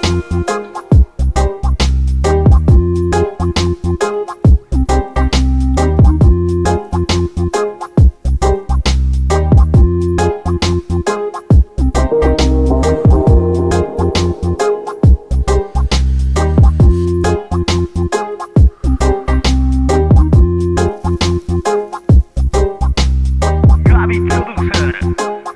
Thank Producer.